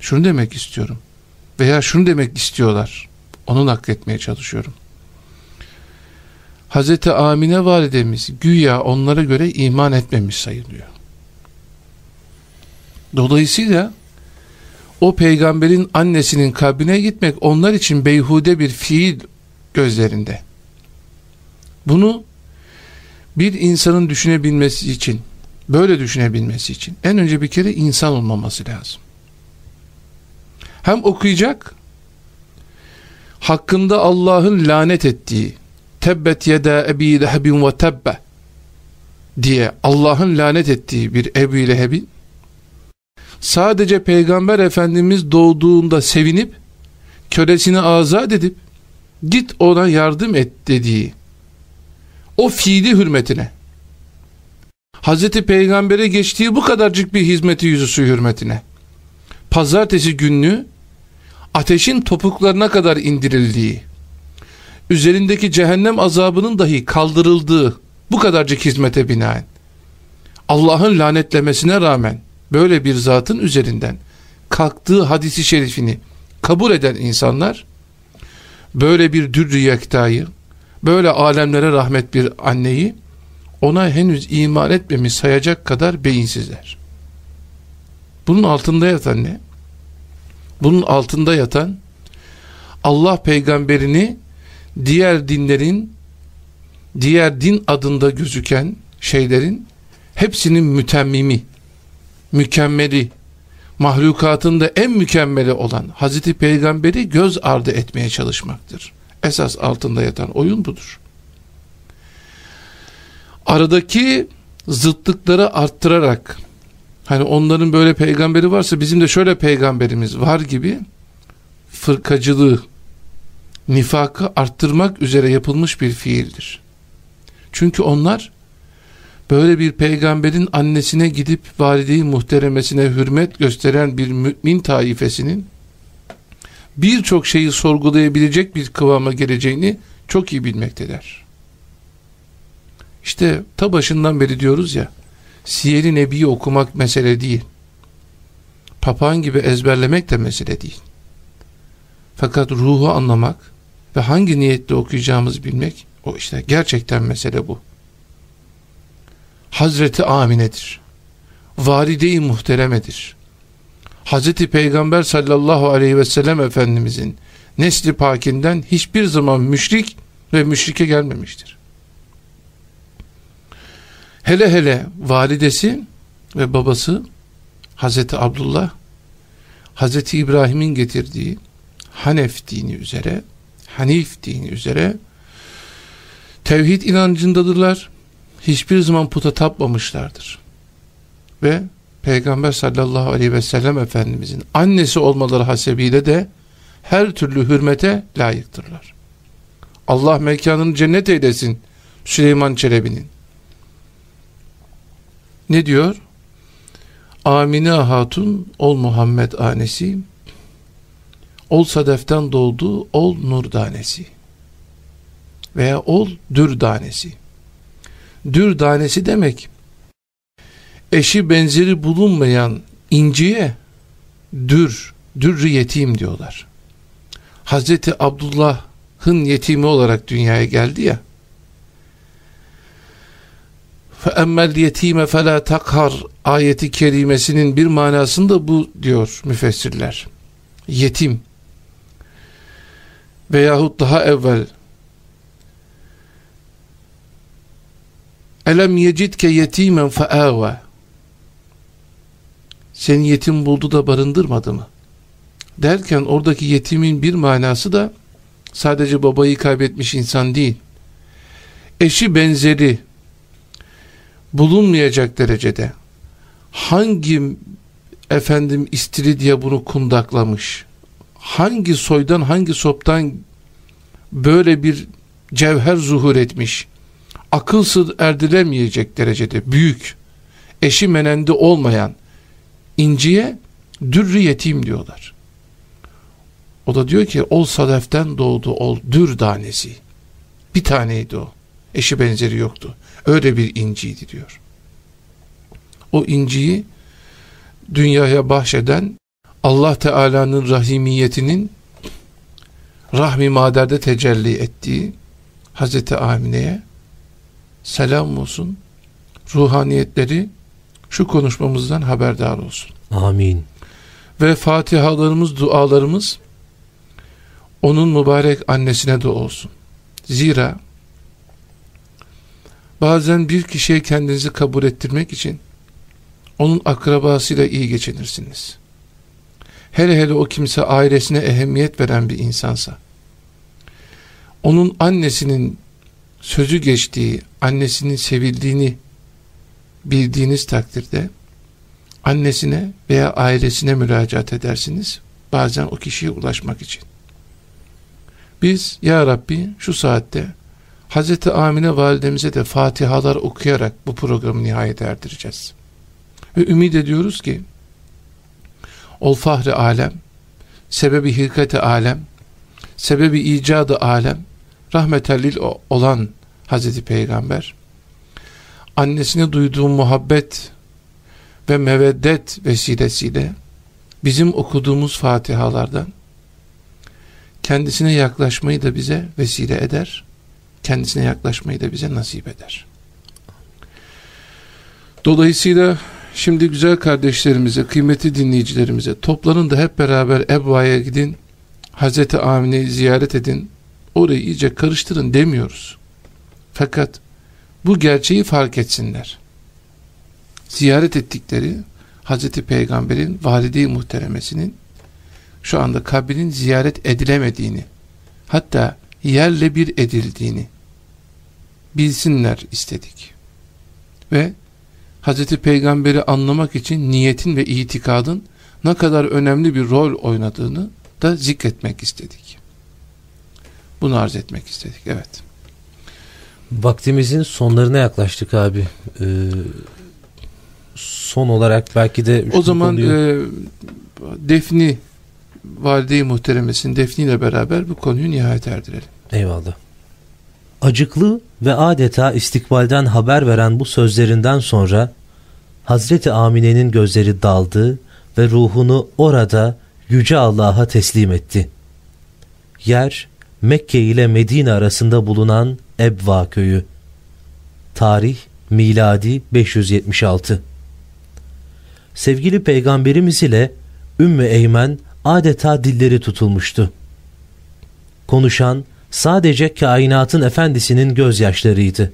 Şunu demek istiyorum. Veya şunu demek istiyorlar. Onu nakletmeye çalışıyorum. Hazreti Amine validemiz güya onlara göre iman etmemiş sayılıyor. Dolayısıyla o peygamberin annesinin kabrine gitmek onlar için beyhude bir fiil gözlerinde. Bunu bir insanın düşünebilmesi için, böyle düşünebilmesi için en önce bir kere insan olmaması lazım. Hem okuyacak, hakkında Allah'ın lanet ettiği, tebbet yeda ebi lehebin ve tebbe diye Allah'ın lanet ettiği bir Ebu Leheb'in sadece Peygamber Efendimiz doğduğunda sevinip kölesini azat edip git ona yardım et dediği o fiili hürmetine Hazreti Peygamber'e geçtiği bu kadarcık bir hizmeti yüzüsü hürmetine. Pazartesi günlüğü ateşin topuklarına kadar indirildiği üzerindeki cehennem azabının dahi kaldırıldığı bu kadarcık hizmete binaen Allah'ın lanetlemesine rağmen böyle bir zatın üzerinden kalktığı hadisi şerifini kabul eden insanlar böyle bir dürrü yektayı böyle alemlere rahmet bir anneyi ona henüz iman etmemiş sayacak kadar beyinsizler. Bunun altında yatan ne? Bunun altında yatan Allah peygamberini diğer dinlerin diğer din adında gözüken şeylerin hepsinin mütemmimi, mükemmeli, mahlukatın da en mükemmeli olan Hazreti Peygamber'i göz ardı etmeye çalışmaktır. Esas altında yatan oyun budur. Aradaki zıtlıkları arttırarak hani onların böyle peygamberi varsa bizim de şöyle peygamberimiz var gibi fırkacılığı, nifakı arttırmak üzere yapılmış bir fiildir. Çünkü onlar böyle bir peygamberin annesine gidip valideyi muhteremesine hürmet gösteren bir mümin taifesinin birçok şeyi sorgulayabilecek bir kıvama geleceğini çok iyi bilmektedir. İşte ta başından beri diyoruz ya, Siyer-i Nebi'yi okumak mesele değil. Papağan gibi ezberlemek de mesele değil. Fakat ruhu anlamak ve hangi niyetle okuyacağımızı bilmek, o işte gerçekten mesele bu. Hazreti Amine'dir. Valide-i muhteremedir. Hazreti Peygamber sallallahu aleyhi ve sellem Efendimizin nesli pakinden hiçbir zaman müşrik ve müşrike gelmemiştir. Hele hele validesi ve babası Hazreti Abdullah Hazreti İbrahim'in getirdiği Hanef dini üzere Hanif dini üzere tevhid inancındadırlar. Hiçbir zaman puta tapmamışlardır. Ve Peygamber sallallahu aleyhi ve sellem Efendimizin annesi olmaları hasebiyle de her türlü hürmete layıktırlar. Allah mekanını cennet eylesin Süleyman Çelebi'nin. Ne diyor? Amine Hatun ol Muhammed anesi ol sadeften doldu ol nur danesi veya ol dür danesi dür danesi demek eşi benzeri bulunmayan inciye dür, dürrü yetim diyorlar. Hazreti Abdullah'ın yetimi olarak dünyaya geldi ya. فَاَمَّا الْيَت۪يمَ فَلَا takhar ayeti kerimesinin bir manasında bu diyor müfessirler. Yetim. Veyahut daha evvel Elem yecidke yetimen feâve Seni yetim buldu da barındırmadı mı? Derken oradaki yetimin bir manası da sadece babayı kaybetmiş insan değil. Eşi benzeri bulunmayacak derecede hangi efendim istiridye bunu kundaklamış? Hangi soydan hangi soptan böyle bir cevher zuhur etmiş? akıl sır erdilemeyecek derecede büyük, eşi menende olmayan inciye dürrü yetim diyorlar. O da diyor ki ol sadeften doğdu ol dür tanesi. Bir taneydi o. Eşi benzeri yoktu. Öyle bir inciydi diyor. O inciyi dünyaya bahşeden Allah Teala'nın rahimiyetinin rahmi maderde tecelli ettiği Hazreti Amine'ye selam olsun. Ruhaniyetleri şu konuşmamızdan haberdar olsun. Amin. Ve fatihalarımız, dualarımız onun mübarek annesine de olsun. Zira bazen bir kişiye kendinizi kabul ettirmek için onun akrabasıyla iyi geçinirsiniz. Hele hele o kimse ailesine ehemmiyet veren bir insansa, onun annesinin sözü geçtiği, annesinin sevildiğini bildiğiniz takdirde annesine veya ailesine müracaat edersiniz. Bazen o kişiye ulaşmak için. Biz ya Rabbi şu saatte Hz. Amine validemize de Fatihalar okuyarak bu programı nihayet erdireceğiz. Ve ümit ediyoruz ki ol fahri alem, sebebi hilkati alem, sebebi icadı alem, rahmetellil olan Hazreti Peygamber annesine duyduğu muhabbet ve meveddet vesilesiyle bizim okuduğumuz fatihalardan kendisine yaklaşmayı da bize vesile eder, kendisine yaklaşmayı da bize nasip eder. Dolayısıyla şimdi güzel kardeşlerimize, kıymetli dinleyicilerimize toplanın da hep beraber Ebva'ya gidin, Hazreti Amine'yi ziyaret edin, orayı iyice karıştırın demiyoruz. Fakat bu gerçeği fark etsinler. Ziyaret ettikleri Hazreti Peygamber'in valide-i muhteremesinin şu anda kabrinin ziyaret edilemediğini hatta yerle bir edildiğini bilsinler istedik. Ve Hazreti Peygamber'i anlamak için niyetin ve itikadın ne kadar önemli bir rol oynadığını da zikretmek istedik. Bunu arz etmek istedik. Evet. Vaktimizin sonlarına yaklaştık abi. Ee, son olarak belki de o zaman konuyu... e, Defni Valide-i Muhteremesinin Defni ile beraber bu konuyu nihayet erdirelim. Eyvallah. Acıklı ve adeta istikbalden haber veren bu sözlerinden sonra Hazreti Amine'nin gözleri daldı ve ruhunu orada Yüce Allah'a teslim etti. Yer Mekke ile Medine arasında bulunan Ebva köyü. Tarih miladi 576. Sevgili peygamberimiz ile Ümmü Eymen adeta dilleri tutulmuştu. Konuşan sadece kainatın efendisinin gözyaşlarıydı.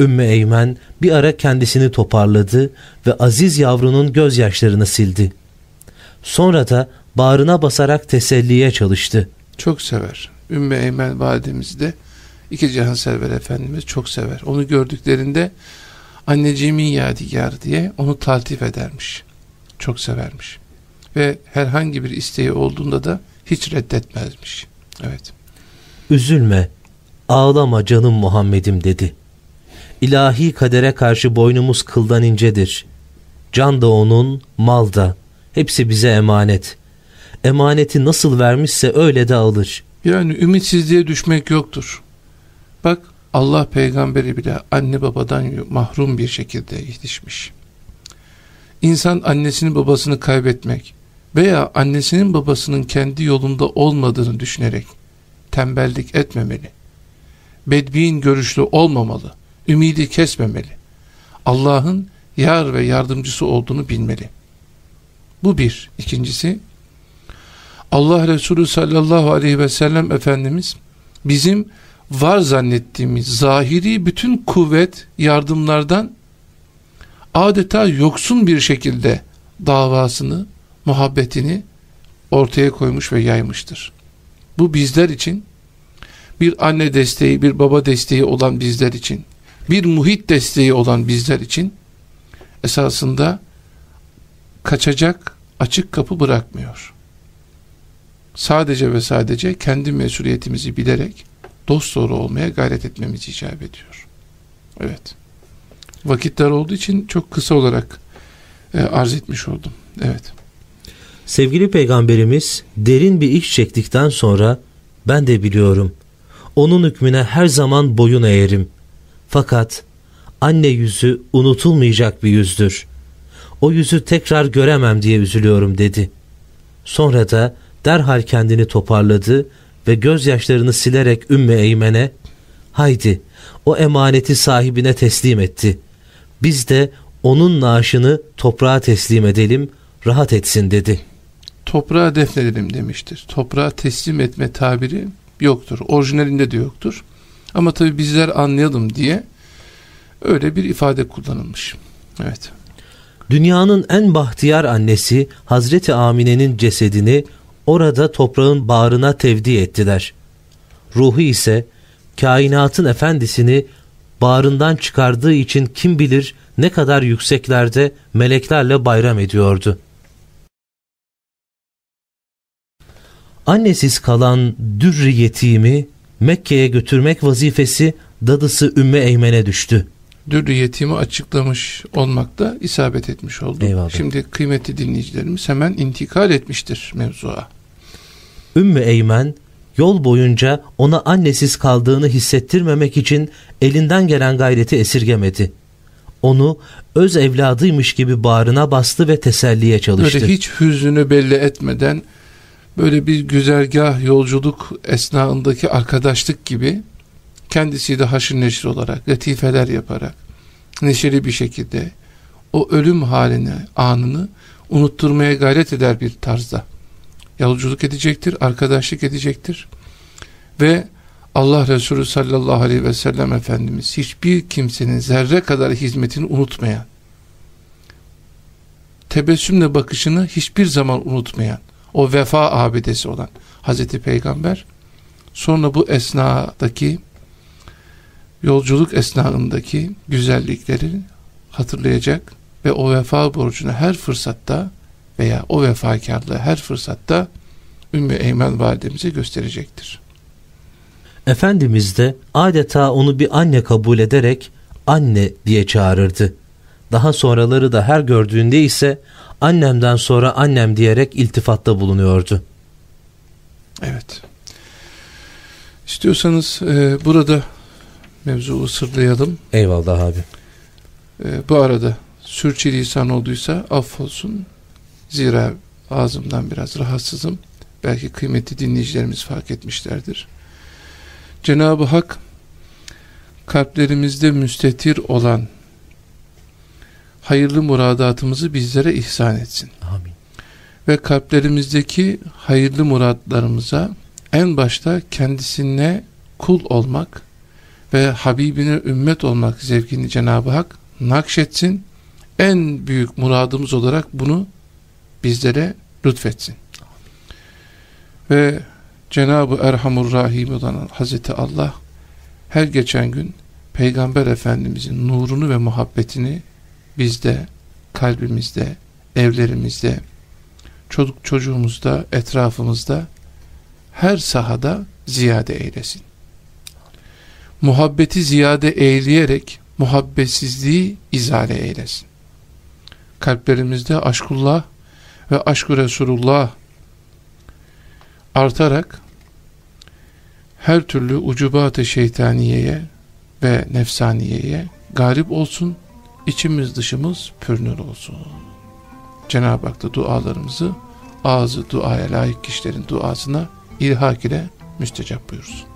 Ümmü Eymen bir ara kendisini toparladı ve aziz yavrunun gözyaşlarını sildi. Sonra da bağrına basarak teselliye çalıştı. Çok sever. Ümmü Eymen validemizi de iki cihan server Efendimiz çok sever. Onu gördüklerinde anneciğimin yadigarı diye onu taltif edermiş. Çok severmiş. Ve herhangi bir isteği olduğunda da hiç reddetmezmiş. Evet. Üzülme, ağlama canım Muhammed'im dedi. İlahi kadere karşı boynumuz kıldan incedir. Can da onun, mal da. Hepsi bize emanet. Emaneti nasıl vermişse öyle de alır. Yani ümitsizliğe düşmek yoktur. Bak Allah peygamberi bile anne babadan mahrum bir şekilde yetişmiş. İnsan annesini babasını kaybetmek veya annesinin babasının kendi yolunda olmadığını düşünerek tembellik etmemeli. Bedbi'in görüşlü olmamalı. Ümidi kesmemeli. Allah'ın yar ve yardımcısı olduğunu bilmeli. Bu bir. İkincisi, Allah Resulü sallallahu aleyhi ve sellem Efendimiz bizim var zannettiğimiz zahiri bütün kuvvet yardımlardan adeta yoksun bir şekilde davasını, muhabbetini ortaya koymuş ve yaymıştır. Bu bizler için bir anne desteği, bir baba desteği olan bizler için, bir muhit desteği olan bizler için esasında kaçacak açık kapı bırakmıyor. Sadece ve sadece kendi mesuliyetimizi bilerek dost doğru olmaya gayret etmemiz icap ediyor. Evet. Vakitler olduğu için çok kısa olarak e, arz etmiş oldum. Evet. Sevgili peygamberimiz derin bir iş çektikten sonra ben de biliyorum. Onun hükmüne her zaman boyun eğerim. Fakat anne yüzü unutulmayacak bir yüzdür. O yüzü tekrar göremem diye üzülüyorum dedi. Sonra da derhal kendini toparladı ve gözyaşlarını silerek Ümmü Eymen'e haydi o emaneti sahibine teslim etti. Biz de onun naaşını toprağa teslim edelim rahat etsin dedi. Toprağa defnedelim demiştir. Toprağa teslim etme tabiri yoktur. Orijinalinde de yoktur. Ama tabi bizler anlayalım diye öyle bir ifade kullanılmış. Evet. Dünyanın en bahtiyar annesi Hazreti Amine'nin cesedini orada toprağın bağrına tevdi ettiler. Ruhu ise kainatın efendisini bağrından çıkardığı için kim bilir ne kadar yükseklerde meleklerle bayram ediyordu. Annesiz kalan dürri yetimi Mekke'ye götürmek vazifesi dadısı Ümmü Eymen'e düştü. Dürri yetimi açıklamış olmakta isabet etmiş oldu. Eyvallah. Şimdi kıymetli dinleyicilerimiz hemen intikal etmiştir mevzuya. Ümmü Eymen yol boyunca ona annesiz kaldığını hissettirmemek için elinden gelen gayreti esirgemedi. Onu öz evladıymış gibi bağrına bastı ve teselliye çalıştı. Böyle hiç hüznünü belli etmeden böyle bir güzergah yolculuk esnasındaki arkadaşlık gibi kendisiyle haşır neşir olarak, latifeler yaparak, neşeli bir şekilde o ölüm halini, anını unutturmaya gayret eder bir tarzda yolculuk edecektir, arkadaşlık edecektir. Ve Allah Resulü sallallahu aleyhi ve sellem Efendimiz hiçbir kimsenin zerre kadar hizmetini unutmayan, tebessümle bakışını hiçbir zaman unutmayan, o vefa abidesi olan Hazreti Peygamber, sonra bu esnadaki, yolculuk esnasındaki güzellikleri hatırlayacak ve o vefa borcunu her fırsatta veya o vefakarlığı her fırsatta Ümmü Eymen validemize gösterecektir. Efendimiz de adeta onu bir anne kabul ederek anne diye çağırırdı. Daha sonraları da her gördüğünde ise annemden sonra annem diyerek iltifatta bulunuyordu. Evet. İstiyorsanız e, burada mevzuu sırlayalım. Eyvallah abi. E, bu arada sürçülisan olduysa affolsun. Zira ağzımdan biraz rahatsızım. Belki kıymetli dinleyicilerimiz fark etmişlerdir. Cenab-ı Hak kalplerimizde müstetir olan hayırlı muradatımızı bizlere ihsan etsin. Amin. Ve kalplerimizdeki hayırlı muratlarımıza en başta kendisine kul olmak ve Habibine ümmet olmak zevkini Cenab-ı Hak nakşetsin. En büyük muradımız olarak bunu bizlere lütfetsin. Ve Cenab-ı Erhamur Rahim olan Hazreti Allah her geçen gün Peygamber Efendimizin nurunu ve muhabbetini bizde, kalbimizde, evlerimizde, çocuk çocuğumuzda, etrafımızda her sahada ziyade eylesin. Muhabbeti ziyade eyleyerek muhabbetsizliği izale eylesin. Kalplerimizde aşkullah ve aşk-ı Resulullah artarak her türlü ucubat-ı şeytaniyeye ve nefsaniyeye galip olsun, içimiz dışımız pürnür olsun. Cenab-ı Hak da dualarımızı ağzı duaya layık kişilerin duasına ilhak ile müstecap buyursun.